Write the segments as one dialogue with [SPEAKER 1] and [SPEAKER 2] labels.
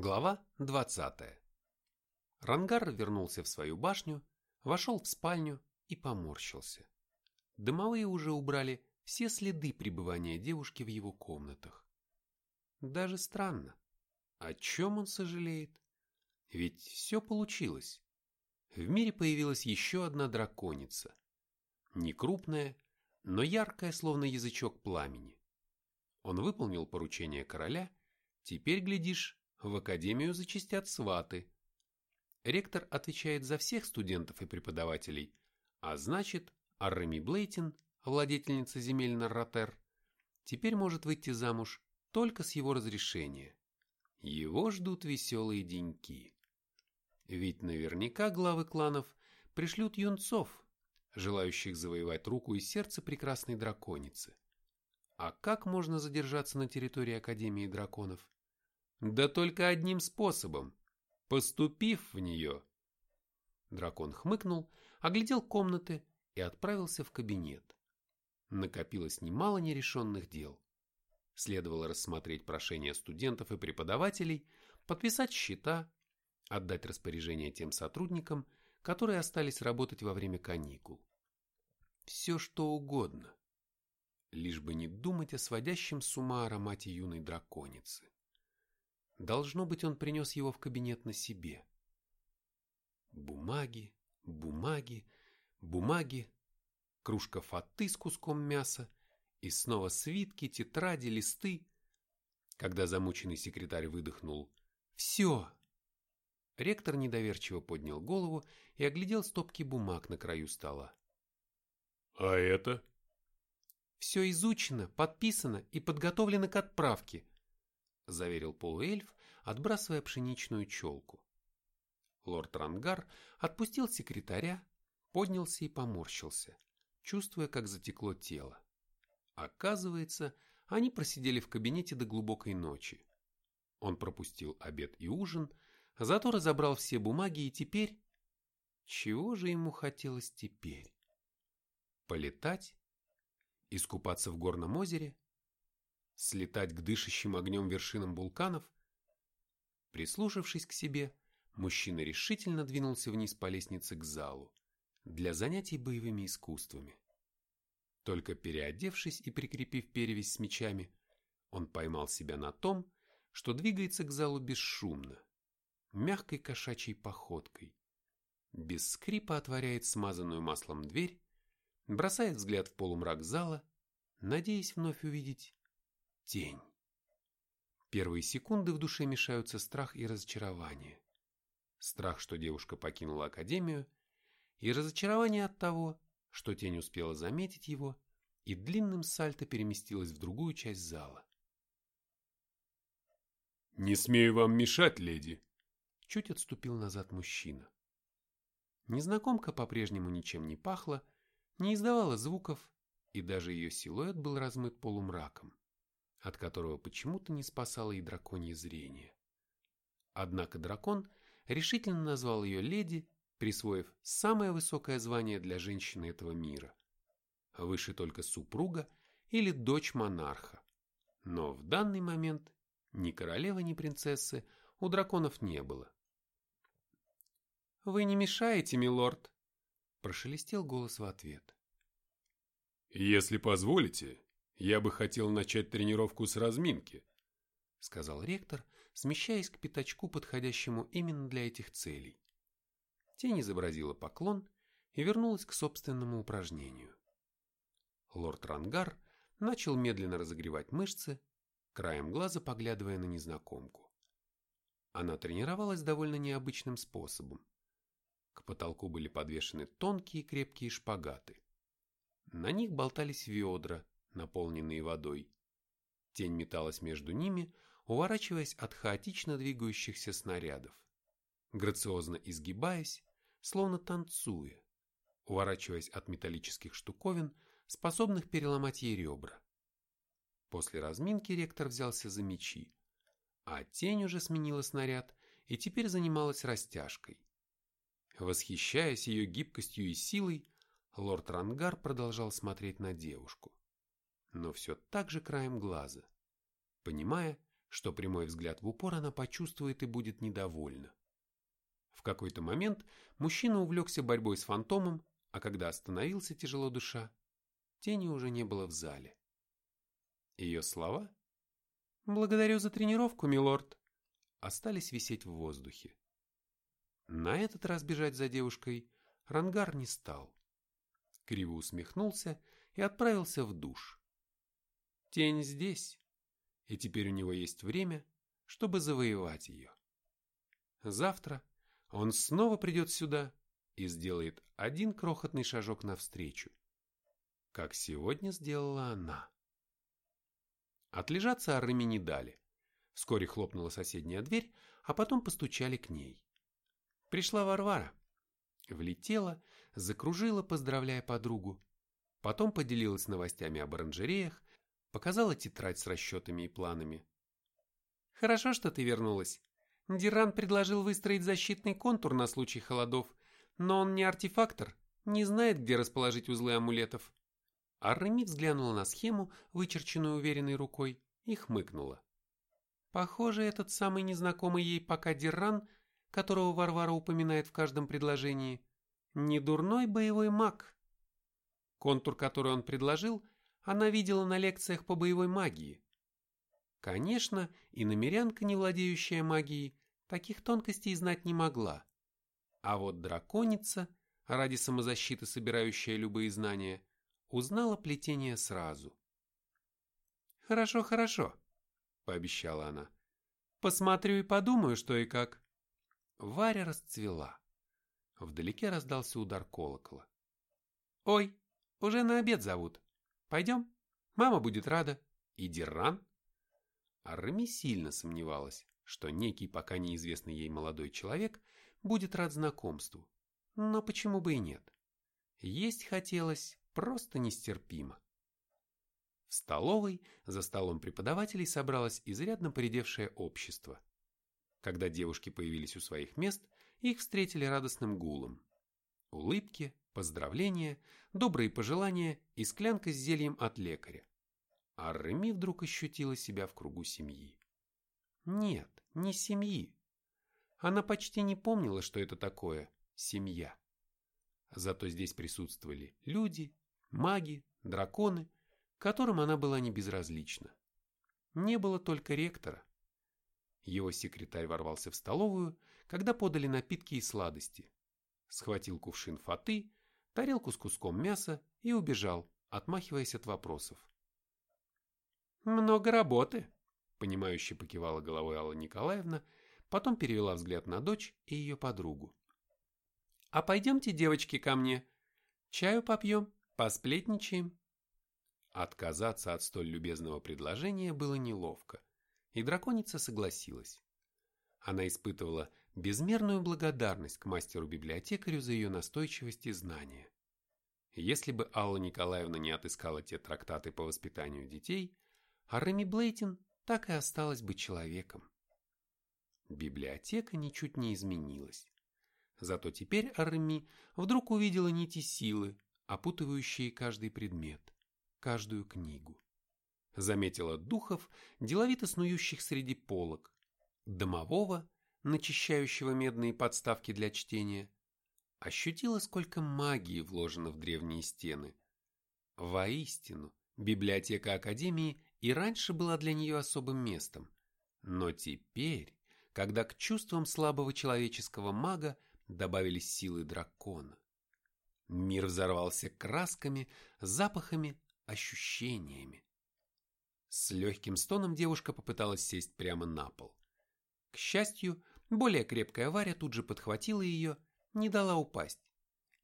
[SPEAKER 1] Глава 20. Рангар вернулся в свою башню, вошел в спальню и поморщился. Дымовые уже убрали все следы пребывания девушки в его комнатах. Даже странно. О чем он сожалеет? Ведь все получилось. В мире появилась еще одна драконица. Не крупная, но яркая, словно язычок пламени. Он выполнил поручение короля, теперь, глядишь, в академию зачистят сваты. Ректор отвечает за всех студентов и преподавателей, а значит, Арреми Блейтин, владетельница земель Нарратер, теперь может выйти замуж только с его разрешения. Его ждут веселые деньки. Ведь наверняка главы кланов пришлют юнцов, желающих завоевать руку и сердце прекрасной драконицы. А как можно задержаться на территории Академии драконов? Да только одним способом, поступив в нее. Дракон хмыкнул, оглядел комнаты и отправился в кабинет. Накопилось немало нерешенных дел. Следовало рассмотреть прошения студентов и преподавателей, подписать счета, отдать распоряжение тем сотрудникам, которые остались работать во время каникул. Все что угодно, лишь бы не думать о сводящем с ума аромате юной драконицы. Должно быть, он принес его в кабинет на себе. Бумаги, бумаги, бумаги, кружка фаты с куском мяса и снова свитки, тетради, листы. Когда замученный секретарь выдохнул «Все!», ректор недоверчиво поднял голову и оглядел стопки бумаг на краю стола.
[SPEAKER 2] «А это?»
[SPEAKER 1] «Все изучено, подписано и подготовлено к отправке», заверил полуэльф, отбрасывая пшеничную челку. Лорд Рангар отпустил секретаря, поднялся и поморщился, чувствуя, как затекло тело. Оказывается, они просидели в кабинете до глубокой ночи. Он пропустил обед и ужин, зато разобрал все бумаги и теперь... Чего же ему хотелось теперь? Полетать? Искупаться в горном озере? Слетать к дышащим огнем вершинам вулканов? Прислушавшись к себе, мужчина решительно двинулся вниз по лестнице к залу для занятий боевыми искусствами. Только переодевшись и прикрепив перевязь с мечами, он поймал себя на том, что двигается к залу бесшумно, мягкой кошачьей походкой. Без скрипа отворяет смазанную маслом дверь, бросает взгляд в полумрак зала, надеясь вновь увидеть Тень. Первые секунды в душе мешаются страх и разочарование. Страх, что девушка покинула академию, и разочарование от того, что тень успела заметить его и длинным сальто переместилась в другую часть зала.
[SPEAKER 2] «Не смею вам мешать, леди!»
[SPEAKER 1] Чуть отступил назад мужчина. Незнакомка по-прежнему ничем не пахла, не издавала звуков, и даже ее силуэт был размыт полумраком от которого почему-то не спасало и драконье зрение. Однако дракон решительно назвал ее леди, присвоив самое высокое звание для женщины этого мира. Выше только супруга или дочь монарха. Но в данный момент ни королевы, ни принцессы у драконов не было. «Вы не мешаете, милорд?» – прошелестел голос в ответ.
[SPEAKER 2] «Если позволите, «Я бы хотел начать тренировку с разминки», — сказал ректор, смещаясь к пятачку, подходящему именно для этих целей.
[SPEAKER 1] Тень изобразила поклон и вернулась к собственному упражнению. Лорд Рангар начал медленно разогревать мышцы, краем глаза поглядывая на незнакомку. Она тренировалась довольно необычным способом. К потолку были подвешены тонкие крепкие шпагаты. На них болтались ведра, наполненные водой. Тень металась между ними, уворачиваясь от хаотично двигающихся снарядов. Грациозно изгибаясь, словно танцуя, уворачиваясь от металлических штуковин, способных переломать ей ребра. После разминки ректор взялся за мечи, а тень уже сменила снаряд и теперь занималась растяжкой. Восхищаясь ее гибкостью и силой, лорд Рангар продолжал смотреть на девушку но все так же краем глаза, понимая, что прямой взгляд в упор она почувствует и будет недовольна. В какой-то момент мужчина увлекся борьбой с фантомом, а когда остановился тяжело душа, тени уже не было в зале. Ее слова «Благодарю за тренировку, милорд», остались висеть в воздухе. На этот раз бежать за девушкой Рангар не стал. Криво усмехнулся и отправился в душ. Тень здесь, и теперь у него есть время, чтобы завоевать ее. Завтра он снова придет сюда и сделает один крохотный шажок навстречу, как сегодня сделала она. Отлежаться Аррыме не дали. Вскоре хлопнула соседняя дверь, а потом постучали к ней. Пришла Варвара. Влетела, закружила, поздравляя подругу. Потом поделилась новостями об оранжереях, показала тетрадь с расчетами и планами. «Хорошо, что ты вернулась. Диран предложил выстроить защитный контур на случай холодов, но он не артефактор, не знает, где расположить узлы амулетов». Арреми взглянула на схему, вычерченную уверенной рукой, и хмыкнула. Похоже, этот самый незнакомый ей пока Диран, которого Варвара упоминает в каждом предложении, не дурной боевой маг. Контур, который он предложил, она видела на лекциях по боевой магии. Конечно, и намерянка, не владеющая магией, таких тонкостей знать не могла. А вот драконица, ради самозащиты собирающая любые знания, узнала плетение сразу. «Хорошо, хорошо», — пообещала она. «Посмотрю и подумаю, что и как». Варя расцвела. Вдалеке раздался удар колокола. «Ой, уже на обед зовут. Пойдем? Мама будет рада. И Диран?» Арми сильно сомневалась, что некий пока неизвестный ей молодой человек будет рад знакомству. Но почему бы и нет? Есть хотелось просто нестерпимо. В столовой за столом преподавателей собралось изрядно поредевшее общество. Когда девушки появились у своих мест, их встретили радостным гулом. Улыбки, поздравления, добрые пожелания и склянка с зельем от лекаря. А Реми вдруг ощутила себя в кругу семьи. Нет, не семьи. Она почти не помнила, что это такое семья. Зато здесь присутствовали люди, маги, драконы, которым она была не безразлична. Не было только ректора. Его секретарь ворвался в столовую, когда подали напитки и сладости. Схватил кувшин фаты, тарелку с куском мяса и убежал, отмахиваясь от вопросов. «Много работы», — понимающе покивала головой Алла Николаевна, потом перевела взгляд на дочь и ее подругу. «А пойдемте, девочки, ко мне. Чаю попьем, посплетничаем». Отказаться от столь любезного предложения было неловко, и драконица согласилась. Она испытывала безмерную благодарность к мастеру-библиотекарю за ее настойчивость и знания. Если бы Алла Николаевна не отыскала те трактаты по воспитанию детей, а Реми Блейтин так и осталась бы человеком. Библиотека ничуть не изменилась. Зато теперь Арми вдруг увидела нити силы, опутывающие каждый предмет, каждую книгу. Заметила духов, деловито снующих среди полок, домового, начищающего медные подставки для чтения, ощутила, сколько магии вложено в древние стены. Воистину, библиотека Академии и раньше была для нее особым местом. Но теперь, когда к чувствам слабого человеческого мага добавились силы дракона, мир взорвался красками, запахами, ощущениями. С легким стоном девушка попыталась сесть прямо на пол. К счастью, более крепкая Варя тут же подхватила ее, не дала упасть.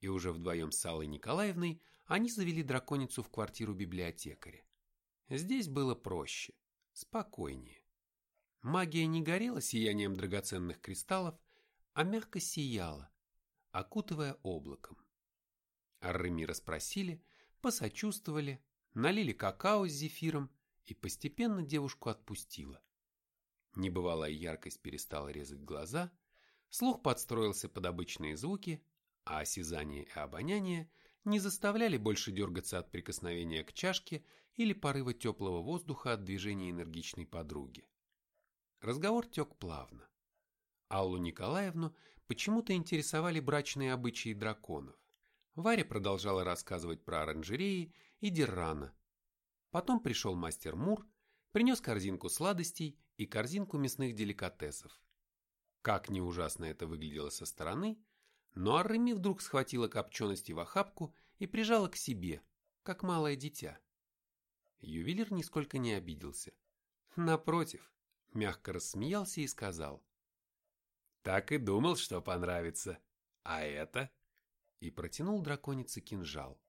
[SPEAKER 1] И уже вдвоем с Аллой Николаевной они завели драконицу в квартиру библиотекаря. Здесь было проще, спокойнее. Магия не горела сиянием драгоценных кристаллов, а мягко сияла, окутывая облаком. Арреми расспросили, посочувствовали, налили какао с зефиром, и постепенно девушку отпустила. Небывалая яркость перестала резать глаза, слух подстроился под обычные звуки, а осязание и обоняние не заставляли больше дергаться от прикосновения к чашке или порыва теплого воздуха от движения энергичной подруги. Разговор тек плавно. Аллу Николаевну почему-то интересовали брачные обычаи драконов. Варя продолжала рассказывать про оранжереи и Деррана. Потом пришел мастер Мур, принес корзинку сладостей и корзинку мясных деликатесов. Как ни ужасно это выглядело со стороны, но Арреми вдруг схватила копчености в охапку и прижала к себе, как малое дитя. Ювелир нисколько не обиделся. Напротив, мягко рассмеялся и сказал. «Так и думал, что понравится. А это?» И протянул драконице кинжал.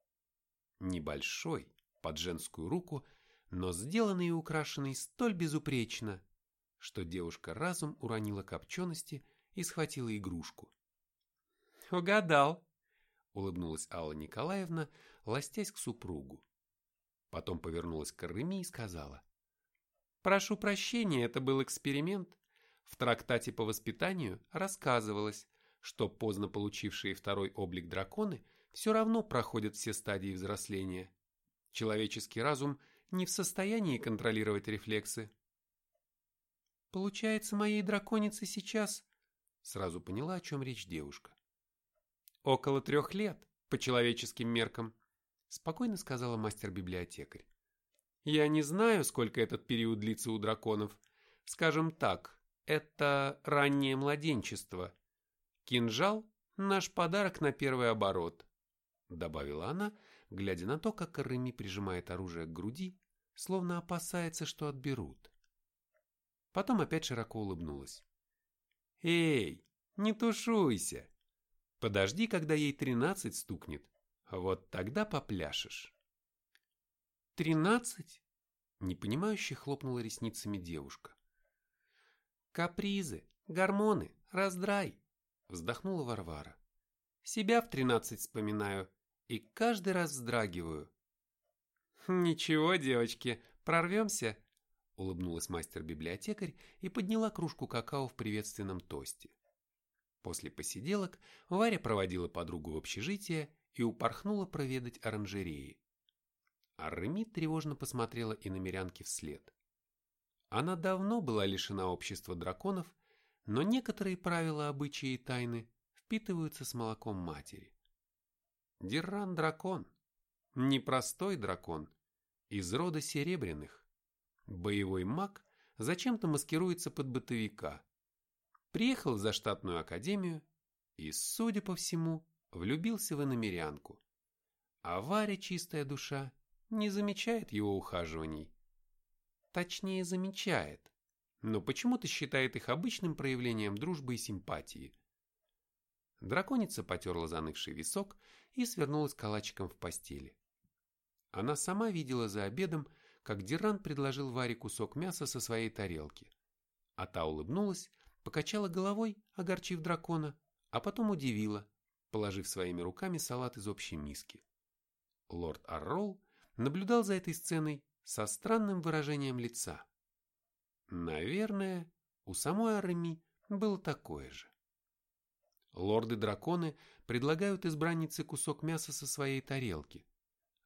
[SPEAKER 1] Небольшой, под женскую руку, но сделанный и украшенный столь безупречно, что девушка разум уронила копчености и схватила игрушку. «Угадал!» — улыбнулась Алла Николаевна, ластясь к супругу. Потом повернулась к Реми и сказала. «Прошу прощения, это был эксперимент. В трактате по воспитанию рассказывалось, что поздно получившие второй облик драконы все равно проходят все стадии взросления. Человеческий разум не в состоянии контролировать рефлексы. «Получается, моей драконице сейчас...» Сразу поняла, о чем речь девушка. «Около трех лет, по человеческим меркам», спокойно сказала мастер-библиотекарь. «Я не знаю, сколько этот период длится у драконов. Скажем так, это раннее младенчество. Кинжал – наш подарок на первый оборот», добавила она, глядя на то, как Реми прижимает оружие к груди, словно опасается, что отберут. Потом опять широко улыбнулась. «Эй, не тушуйся! Подожди, когда ей тринадцать стукнет. Вот тогда попляшешь». «Тринадцать?» Непонимающе хлопнула ресницами девушка. «Капризы, гормоны, раздрай!» Вздохнула Варвара. «Себя в тринадцать вспоминаю и каждый раз вздрагиваю». «Ничего, девочки, прорвемся?» Улыбнулась мастер-библиотекарь и подняла кружку какао в приветственном тосте. После посиделок Варя проводила подругу в общежитие и упорхнула проведать оранжереи. Арремит тревожно посмотрела и на мирянке вслед. Она давно была лишена общества драконов, но некоторые правила, обычаи и тайны впитываются с молоком матери. Дирран дракон, непростой дракон, из рода серебряных. Боевой маг зачем-то маскируется под бытовика. Приехал за штатную академию и, судя по всему, влюбился в иномерянку. А Варя, чистая душа, не замечает его ухаживаний. Точнее, замечает, но почему-то считает их обычным проявлением дружбы и симпатии. Драконица потерла занывший висок и свернулась калачиком в постели. Она сама видела за обедом, как Диран предложил Варе кусок мяса со своей тарелки. А та улыбнулась, покачала головой, огорчив дракона, а потом удивила, положив своими руками салат из общей миски. Лорд Аррол наблюдал за этой сценой со странным выражением лица. Наверное, у самой Ареми было такое же. Лорды-драконы предлагают избраннице кусок мяса со своей тарелки,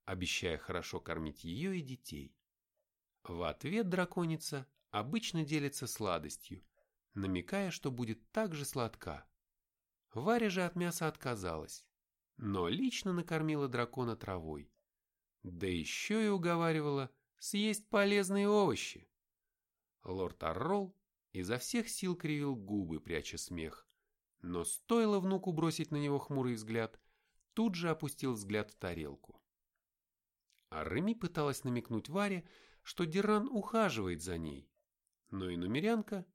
[SPEAKER 1] обещая хорошо кормить ее и детей. В ответ драконица обычно делится сладостью, намекая, что будет так же сладка. Варя же от мяса отказалась, но лично накормила дракона травой. Да еще и уговаривала съесть полезные овощи. Лорд Аррол изо всех сил кривил губы, пряча смех. Но стоило внуку бросить на него хмурый взгляд, тут же опустил взгляд в тарелку. А Реми пыталась намекнуть Варе, что Диран ухаживает за ней, но и иномерянка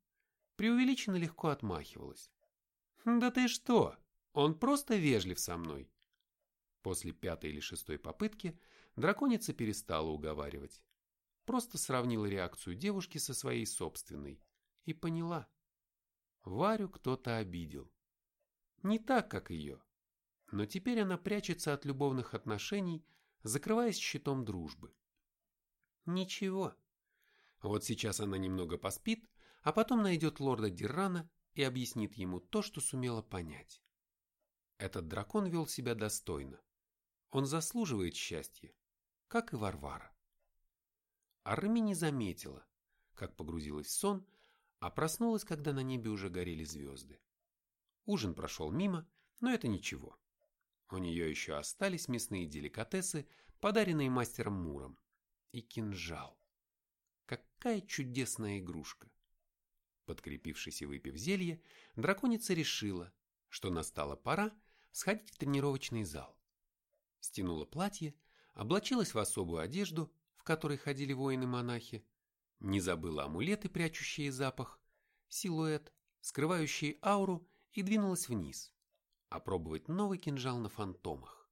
[SPEAKER 1] преувеличенно легко отмахивалась. «Да ты что? Он просто вежлив со мной!» После пятой или шестой попытки драконица перестала уговаривать. Просто сравнила реакцию девушки со своей собственной и поняла. Варю кто-то обидел. Не так, как ее. Но теперь она прячется от любовных отношений, закрываясь щитом дружбы. Ничего. Вот сейчас она немного поспит, а потом найдет лорда Диррана и объяснит ему то, что сумела понять. Этот дракон вел себя достойно. Он заслуживает счастья, как и Варвара. Арми не заметила, как погрузилась в сон, а проснулась, когда на небе уже горели звезды. Ужин прошел мимо, но это ничего. У нее еще остались мясные деликатесы, подаренные мастером Муром. И кинжал. Какая чудесная игрушка. Подкрепившись и выпив зелье, драконица решила, что настала пора сходить в тренировочный зал. Стянула платье, облачилась в особую одежду, в которой ходили воины-монахи, не забыла амулеты, прячущие запах, силуэт, скрывающий ауру, и двинулась вниз, опробовать новый кинжал на фантомах.